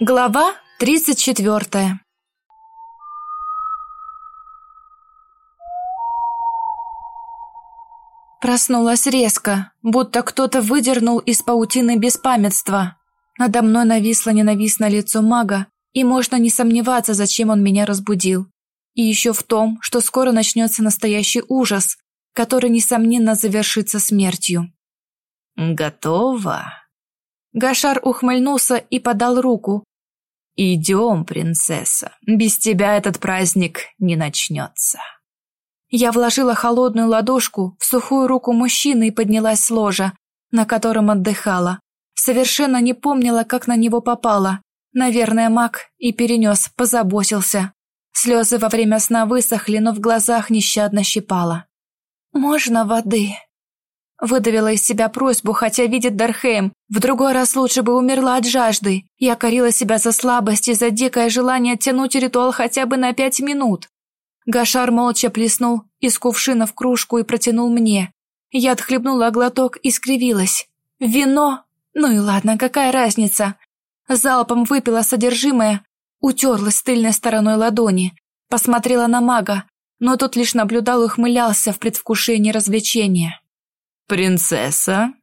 Глава 34 Проснулась резко, будто кто-то выдернул из паутины беспамятства. Надо мной нависло ненавистное лицо мага, и можно не сомневаться, зачем он меня разбудил. И еще в том, что скоро начнется настоящий ужас, который, несомненно, завершится смертью. «Готово?» Гашар ухмыльнулся и подал руку. «Идем, принцесса, без тебя этот праздник не начнется». Я вложила холодную ладошку в сухую руку мужчины и поднялась с ложа, на котором отдыхала. Совершенно не помнила, как на него попала. Наверное, маг и перенес, позаботился. Слезы во время сна высохли, но в глазах нещадно щипало. «Можно воды?» Выдавила из себя просьбу, хотя видит Дархейм. В другой раз лучше бы умерла от жажды. Я корила себя за слабость и за дикое желание оттянуть ритуал хотя бы на пять минут. Гашар молча плеснул из кувшина в кружку и протянул мне. Я отхлебнула глоток и скривилась. Вино? Ну и ладно, какая разница? Залпом выпила содержимое, утерлась тыльной стороной ладони, посмотрела на мага, но тот лишь наблюдал и ухмылялся в предвкушении развлечения. «Принцесса?»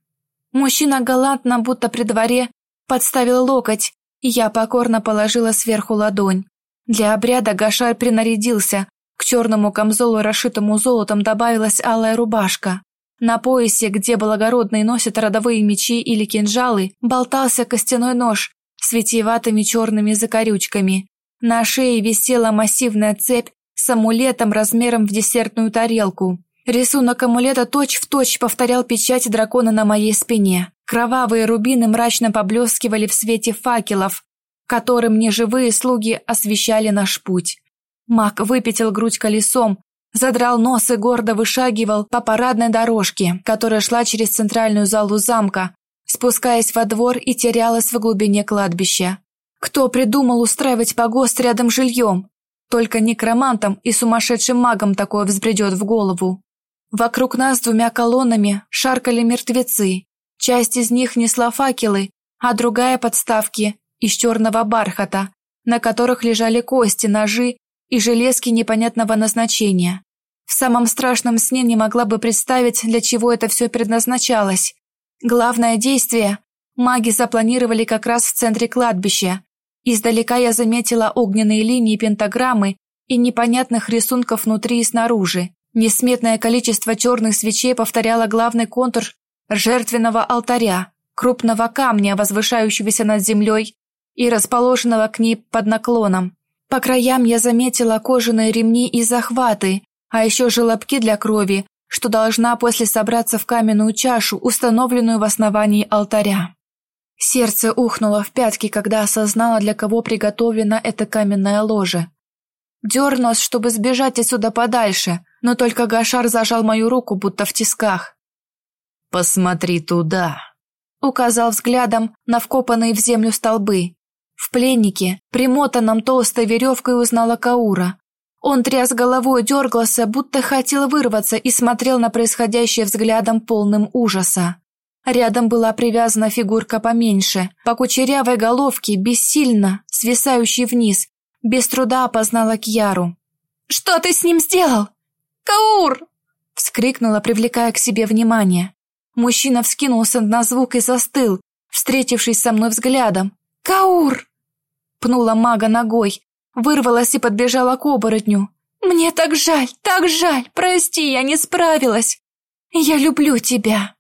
Мужчина галантно, будто при дворе, подставил локоть, и я покорно положила сверху ладонь. Для обряда Гашар принарядился, к черному камзолу, расшитому золотом, добавилась алая рубашка. На поясе, где благородные носят родовые мечи или кинжалы, болтался костяной нож с витиеватыми черными закорючками. На шее висела массивная цепь с амулетом размером в десертную тарелку. Рисунок амулета точь-в-точь точь повторял печать дракона на моей спине. Кровавые рубины мрачно поблескивали в свете факелов, которым неживые слуги освещали наш путь. Маг выпятил грудь колесом, задрал нос и гордо вышагивал по парадной дорожке, которая шла через центральную залу замка, спускаясь во двор и терялась в глубине кладбища. Кто придумал устраивать погост рядом с жильем? Только некромантам и сумасшедшим магам такое взбредет в голову. Вокруг нас двумя колоннами шаркали мертвецы. Часть из них несла факелы, а другая подставки из черного бархата, на которых лежали кости, ножи и железки непонятного назначения. В самом страшном сне не могла бы представить, для чего это все предназначалось. Главное действие маги запланировали как раз в центре кладбища. Издалека я заметила огненные линии пентаграммы и непонятных рисунков внутри и снаружи. Несметное количество черных свечей повторяло главный контур жертвенного алтаря, крупного камня, возвышающегося над землей и расположенного к ней под наклоном. По краям я заметила кожаные ремни и захваты, а еще желобки для крови, что должна после собраться в каменную чашу, установленную в основании алтаря. Сердце ухнуло в пятки, когда осознала, для кого приготовлено это каменное ложе. Дернулась, чтобы сбежать отсюда подальше, но только Гашар зажал мою руку, будто в тисках. «Посмотри туда!» Указал взглядом на вкопанные в землю столбы. В пленнике, примотанном толстой веревкой, узнала Каура. Он тряс головой, дергался, будто хотел вырваться и смотрел на происходящее взглядом полным ужаса. Рядом была привязана фигурка поменьше, по кучерявой головке, бессильно, свисающей вниз, без труда опознала Кьяру. «Что ты с ним сделал?» «Каур!» — вскрикнула, привлекая к себе внимание. Мужчина вскинулся на звук и застыл, встретившись со мной взглядом. «Каур!» Пнула мага ногой, вырвалась и подбежала к оборотню. «Мне так жаль, так жаль! Прости, я не справилась! Я люблю тебя!»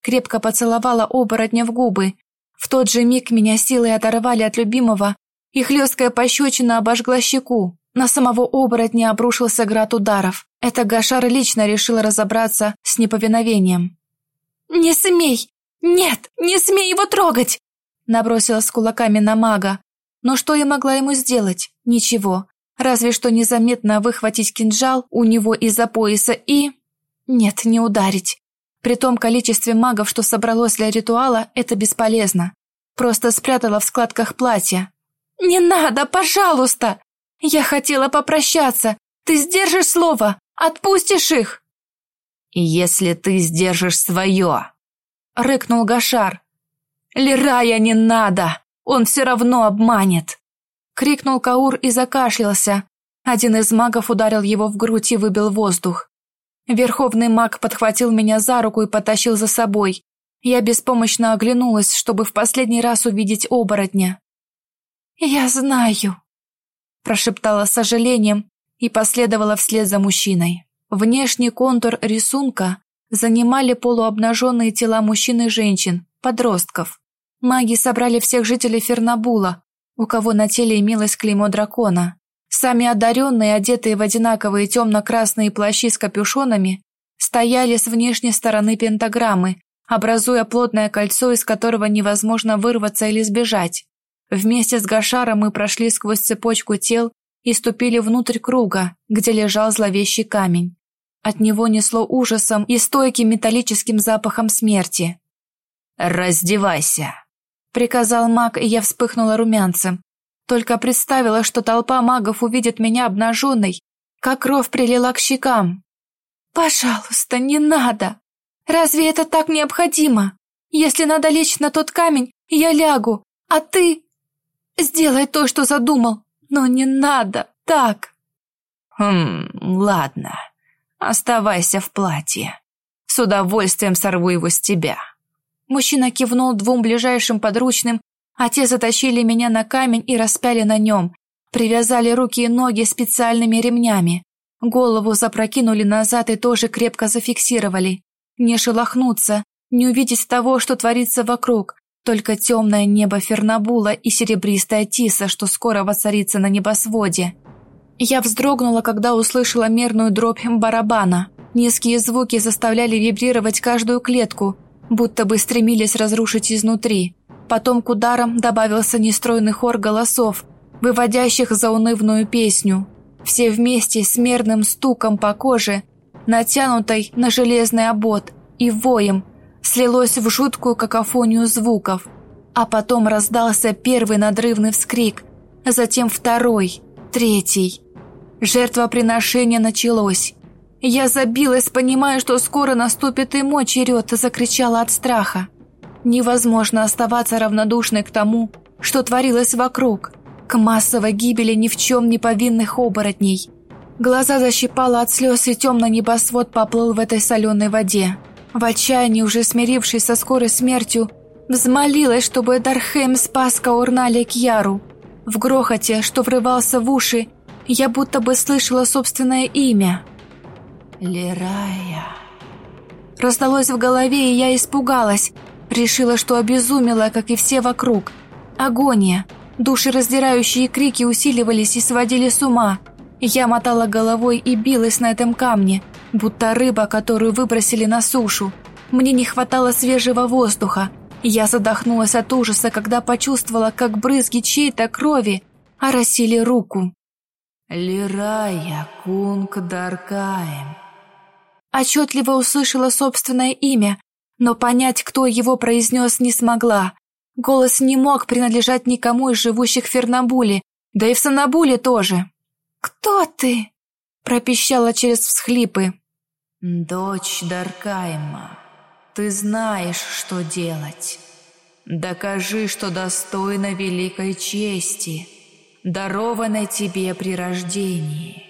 Крепко поцеловала оборотня в губы. В тот же миг меня силой оторвали от любимого, и хлесткая пощечина обожгла щеку. На самого оборотня обрушился град ударов. Это Гашар лично решил разобраться с неповиновением. «Не смей! Нет, не смей его трогать!» Набросилась кулаками на мага. Но что я могла ему сделать? Ничего. Разве что незаметно выхватить кинжал у него из-за пояса и... Нет, не ударить. При том количестве магов, что собралось для ритуала, это бесполезно. Просто спрятала в складках платья. «Не надо, пожалуйста!» Я хотела попрощаться. Ты сдержишь слово, отпустишь их. Если ты сдержишь свое, рыкнул Гашар. Лирая не надо. Он все равно обманет!» Крикнул Каур и закашлялся. Один из магов ударил его в грудь и выбил воздух. Верховный маг подхватил меня за руку и потащил за собой. Я беспомощно оглянулась, чтобы в последний раз увидеть оборотня. «Я знаю», – прошептала с сожалением и последовала вслед за мужчиной. Внешний контур рисунка занимали полуобнаженные тела мужчин и женщин, подростков. Маги собрали всех жителей Фернабула, у кого на теле имелось клеймо дракона. Сами одаренные, одетые в одинаковые темно-красные плащи с капюшонами, стояли с внешней стороны пентаграммы, образуя плотное кольцо, из которого невозможно вырваться или сбежать. Вместе с Гашаром мы прошли сквозь цепочку тел и ступили внутрь круга, где лежал зловещий камень. От него несло ужасом и стойким металлическим запахом смерти. «Раздевайся!» — приказал маг, и я вспыхнула румянцем. Только представила, что толпа магов увидит меня обнаженной, как кровь прилила к щекам. «Пожалуйста, не надо! Разве это так необходимо? Если надо лечь на тот камень, я лягу, а ты...» «Сделай то, что задумал, но не надо так!» «Хм, ладно», Оставайся в платье. С удовольствием сорву его с тебя. Мужчина кивнул двум ближайшим подручным, а те затащили меня на камень и распяли на нем, привязали руки и ноги специальными ремнями. Голову запрокинули назад и тоже крепко зафиксировали. Не шелохнуться, не увидеть того, что творится вокруг, только темное небо Фернабула и серебристая тиса, что скоро воцарится на небосводе. Я вздрогнула, когда услышала мерную дробь барабана. Низкие звуки заставляли вибрировать каждую клетку, будто бы стремились разрушить изнутри. Потом к ударам добавился нестройный хор голосов, выводящих заунывную песню. Все вместе с мерным стуком по коже, натянутой на железный обод, и воем, слилось в жуткую какофонию звуков. А потом раздался первый надрывный вскрик, затем второй, третий. Жертвоприношение началось. Я забилась, понимая, что скоро наступит и мой черед, закричала от страха. Невозможно оставаться равнодушной к тому, что творилось вокруг, к массовой гибели ни в чем не повинных оборотней. Глаза защипало от слез, и темный небосвод поплыл в этой соленой воде. В отчаянии, уже смирившись со скорой смертью, взмолилась, чтобы Дархем спас Каурнали Кьяру. В грохоте, что врывался в уши, я будто бы слышала собственное имя. «Лерая». Раздалось в голове, и я испугалась. Решила, что обезумела, как и все вокруг. Агония. Душераздирающие крики усиливались и сводили с ума. Я мотала головой и билась на этом камне, будто рыба, которую выбросили на сушу. Мне не хватало свежего воздуха. Я задохнулась от ужаса, когда почувствовала, как брызги чьей-то крови оросили руку. Лирая Кунг Даркаем. Отчетливо услышала собственное имя, но понять, кто его произнес, не смогла. Голос не мог принадлежать никому из живущих в Фернабуле, да и в Санабуле тоже. «Кто ты?» – пропищала через всхлипы. «Дочь Даркаема, ты знаешь, что делать. Докажи, что достойна великой чести» дарованной тебе при рождении».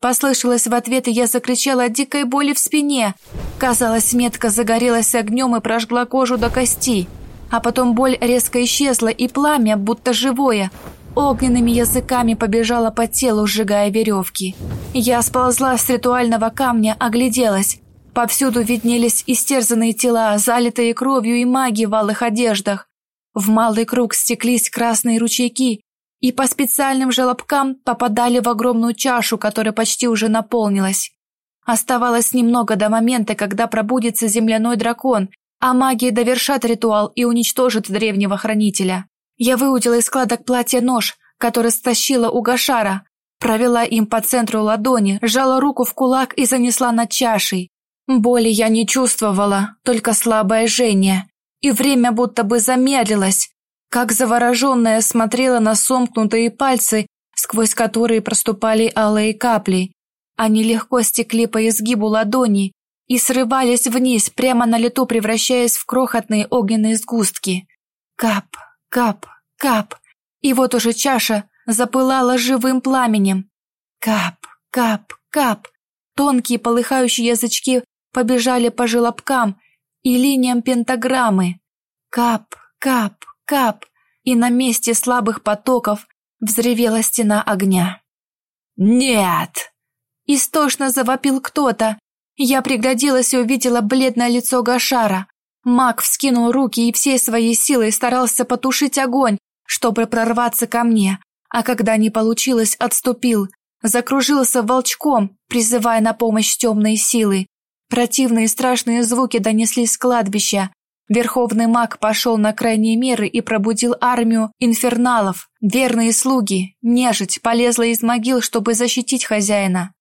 Послышалось в ответ, и я закричала от дикой боли в спине. Казалось, метка загорелась огнем и прожгла кожу до кости. А потом боль резко исчезла, и пламя, будто живое, огненными языками побежало по телу, сжигая веревки. Я сползла с ритуального камня, огляделась. Повсюду виднелись истерзанные тела, залитые кровью и маги в алых одеждах. В малый круг стеклись красные ручейки, и по специальным желобкам попадали в огромную чашу, которая почти уже наполнилась. Оставалось немного до момента, когда пробудится земляной дракон, а магия довершат ритуал и уничтожит древнего хранителя. Я выудила из складок платья нож, который стащила у Гашара, провела им по центру ладони, сжала руку в кулак и занесла над чашей. Боли я не чувствовала, только слабое жжение, и время будто бы замедлилось, как завороженная смотрела на сомкнутые пальцы, сквозь которые проступали алые капли. Они легко стекли по изгибу ладони и срывались вниз, прямо на лету превращаясь в крохотные огненные сгустки. Кап, Кап, кап, и вот уже чаша запылала живым пламенем. Кап, кап, кап. Тонкие полыхающие язычки побежали по желобкам и линиям пентаграммы. Кап, кап, кап, и на месте слабых потоков взревела стена огня. «Нет!» Истошно завопил кто-то. Я пригляделась и увидела бледное лицо Гашара. Маг вскинул руки и всей своей силой старался потушить огонь, чтобы прорваться ко мне, а когда не получилось, отступил, закружился волчком, призывая на помощь темные силы. Противные страшные звуки донеслись с кладбища. Верховный маг пошел на крайние меры и пробудил армию инферналов. Верные слуги, нежить, полезла из могил, чтобы защитить хозяина.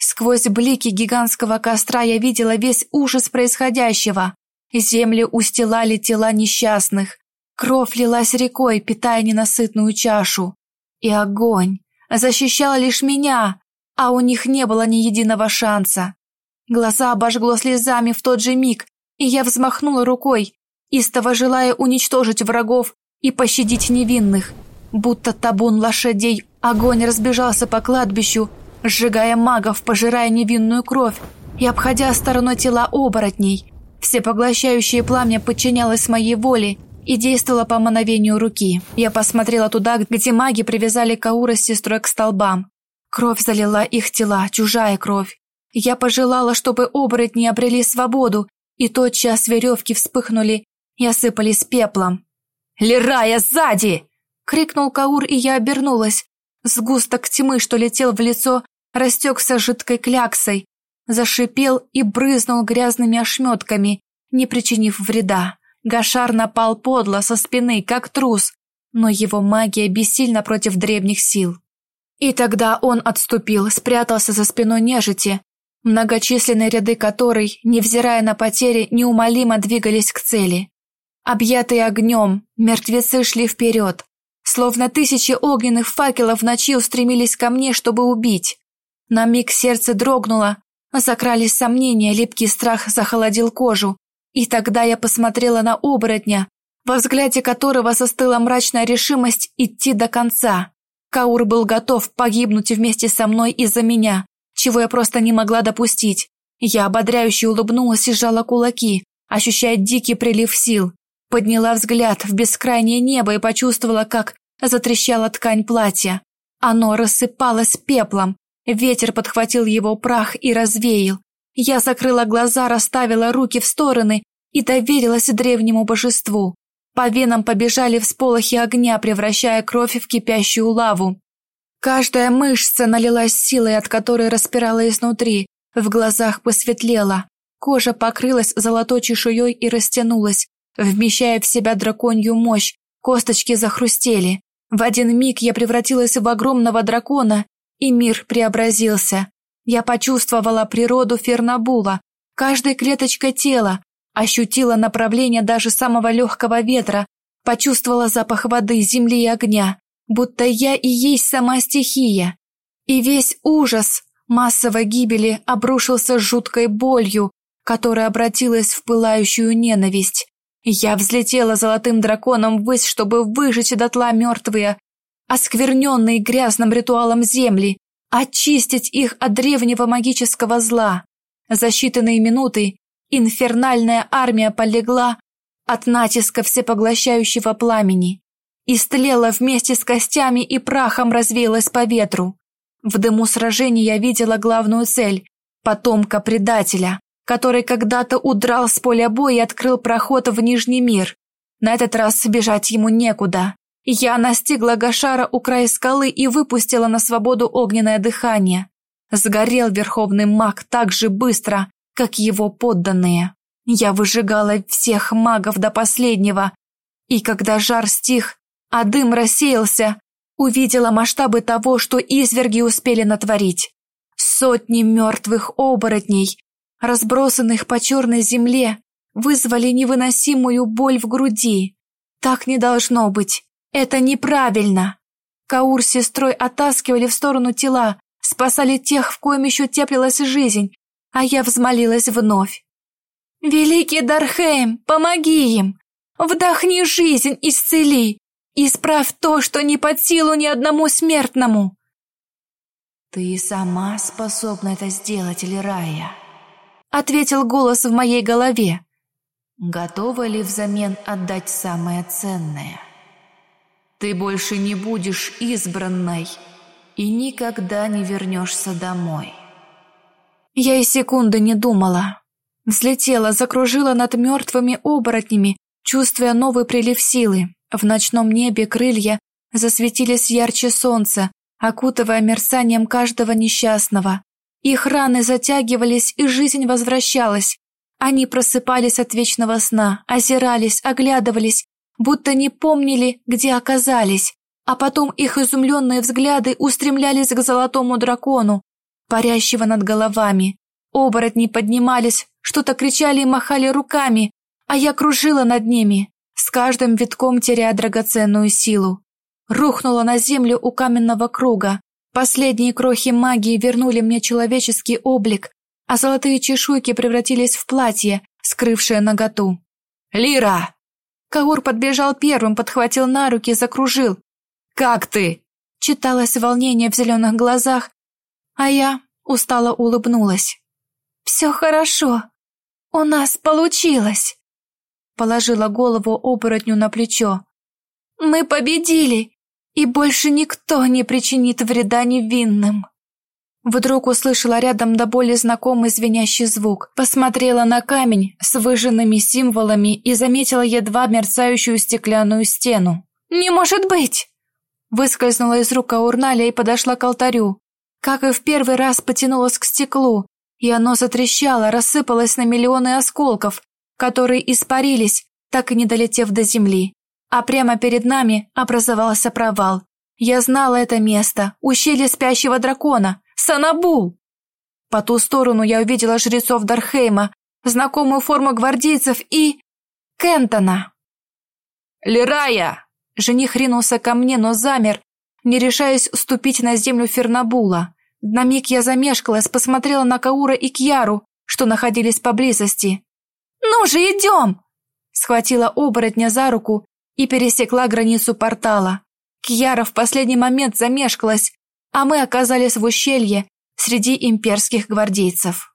Сквозь блики гигантского костра я видела весь ужас происходящего. Земли устилали тела несчастных. Кровь лилась рекой, питая ненасытную чашу. И огонь защищал лишь меня, а у них не было ни единого шанса. Глаза обожгло слезами в тот же миг, и я взмахнула рукой, истово желая уничтожить врагов и пощадить невинных. Будто табун лошадей, огонь разбежался по кладбищу, сжигая магов, пожирая невинную кровь и обходя стороной тела оборотней. Всепоглощающее пламя подчинялось моей воле и действовало по мановению руки. Я посмотрела туда, где маги привязали Каура с сестрой к столбам. Кровь залила их тела, чужая кровь. Я пожелала, чтобы оборотни обрели свободу, и тотчас веревки вспыхнули и осыпались пеплом. «Лерая, сзади!» — крикнул Каур, и я обернулась. Сгусток тьмы, что летел в лицо, растекся жидкой кляксой, зашипел и брызнул грязными ошметками, не причинив вреда. Гашар напал подло, со спины, как трус, но его магия бессильна против древних сил. И тогда он отступил, спрятался за спиной нежити, многочисленные ряды которой, невзирая на потери, неумолимо двигались к цели. Объятые огнем, мертвецы шли вперед, словно тысячи огненных факелов в ночи устремились ко мне, чтобы убить. На миг сердце дрогнуло, закрались сомнения, липкий страх захолодил кожу. И тогда я посмотрела на оборотня, во взгляде которого застыла мрачная решимость идти до конца. Каур был готов погибнуть вместе со мной из-за меня, чего я просто не могла допустить. Я ободряюще улыбнулась и сжала кулаки, ощущая дикий прилив сил. Подняла взгляд в бескрайнее небо и почувствовала, как затрещала ткань платья. Оно рассыпалось пеплом, Ветер подхватил его прах и развеял. Я закрыла глаза, расставила руки в стороны и доверилась древнему божеству. По венам побежали всполохи огня, превращая кровь в кипящую лаву. Каждая мышца налилась силой, от которой распирала изнутри, в глазах посветлело. Кожа покрылась золотой чешуей и растянулась, вмещая в себя драконью мощь, косточки захрустели. В один миг я превратилась в огромного дракона и мир преобразился. Я почувствовала природу Фернабула, каждой клеточкой тела, ощутила направление даже самого легкого ветра, почувствовала запах воды, земли и огня, будто я и есть сама стихия. И весь ужас массовой гибели обрушился жуткой болью, которая обратилась в пылающую ненависть. Я взлетела золотым драконом ввысь, чтобы выжечь дотла мертвые, оскверненные грязным ритуалом земли, очистить их от древнего магического зла. За считанные минуты инфернальная армия полегла от натиска всепоглощающего пламени. Истлела вместе с костями и прахом развеялась по ветру. В дыму сражения я видела главную цель – потомка предателя, который когда-то удрал с поля боя и открыл проход в Нижний мир. На этот раз бежать ему некуда. Я настигла Гашара у края скалы и выпустила на свободу огненное дыхание. Сгорел верховный маг так же быстро, как его подданные. Я выжигала всех магов до последнего, и когда жар стих, а дым рассеялся, увидела масштабы того, что изверги успели натворить. Сотни мертвых оборотней, разбросанных по черной земле, вызвали невыносимую боль в груди. Так не должно быть. Это неправильно. Каур с сестрой оттаскивали в сторону тела, спасали тех, в коем еще теплилась жизнь, а я взмолилась вновь. «Великий Дархейм, помоги им! Вдохни жизнь, исцели! Исправь то, что не под силу ни одному смертному!» «Ты сама способна это сделать, Лирая», — ответил голос в моей голове. «Готова ли взамен отдать самое ценное? Ты больше не будешь избранной и никогда не вернешься домой». Я и секунды не думала. Взлетела, закружила над мертвыми оборотнями, чувствуя новый прилив силы. В ночном небе крылья засветились ярче солнца, окутывая мерцанием каждого несчастного. Их раны затягивались, и жизнь возвращалась. Они просыпались от вечного сна, озирались, оглядывались, будто не помнили, где оказались, а потом их изумленные взгляды устремлялись к золотому дракону, парящего над головами. Оборотни поднимались, что-то кричали и махали руками, а я кружила над ними, с каждым витком теряя драгоценную силу. Рухнула на землю у каменного круга. Последние крохи магии вернули мне человеческий облик, а золотые чешуйки превратились в платье, скрывшее наготу. «Лира!» Каур подбежал первым, подхватил на руки, закружил. «Как ты?» Читалось волнение в зеленых глазах, а я устало улыбнулась. «Все хорошо. У нас получилось!» Положила голову оборотню на плечо. «Мы победили, и больше никто не причинит вреда невинным!» Вдруг услышала рядом до боли знакомый звенящий звук, посмотрела на камень с выжженными символами и заметила едва мерцающую стеклянную стену. «Не может быть!» Выскользнула из рук Аурналя и подошла к алтарю. Как и в первый раз потянулась к стеклу, и оно затрещало, рассыпалось на миллионы осколков, которые испарились, так и не долетев до земли. А прямо перед нами образовался провал. Я знала это место, ущелье спящего дракона, Санабул. По ту сторону я увидела жрецов Дархейма, знакомую форму гвардейцев и... Кентона. «Лирая!» Жених ринулся ко мне, но замер, не решаясь ступить на землю Фернабула. На миг я замешкалась, посмотрела на Каура и Кьяру, что находились поблизости. «Ну же, идем!» Схватила оборотня за руку и пересекла границу портала. Кьяра в последний момент замешкалась, а мы оказались в ущелье среди имперских гвардейцев.